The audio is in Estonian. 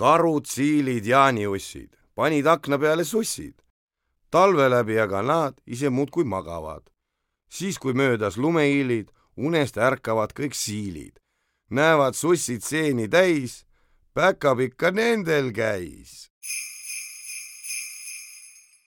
karud, siilid, jaaniussid panid akna peale sussid. talve läbi aga nad ise muudkui magavad. siis, kui möödas lumehiilid, unest ärkavad kõik siilid. näevad sussid seeni täis, päkapikk ka nendel käis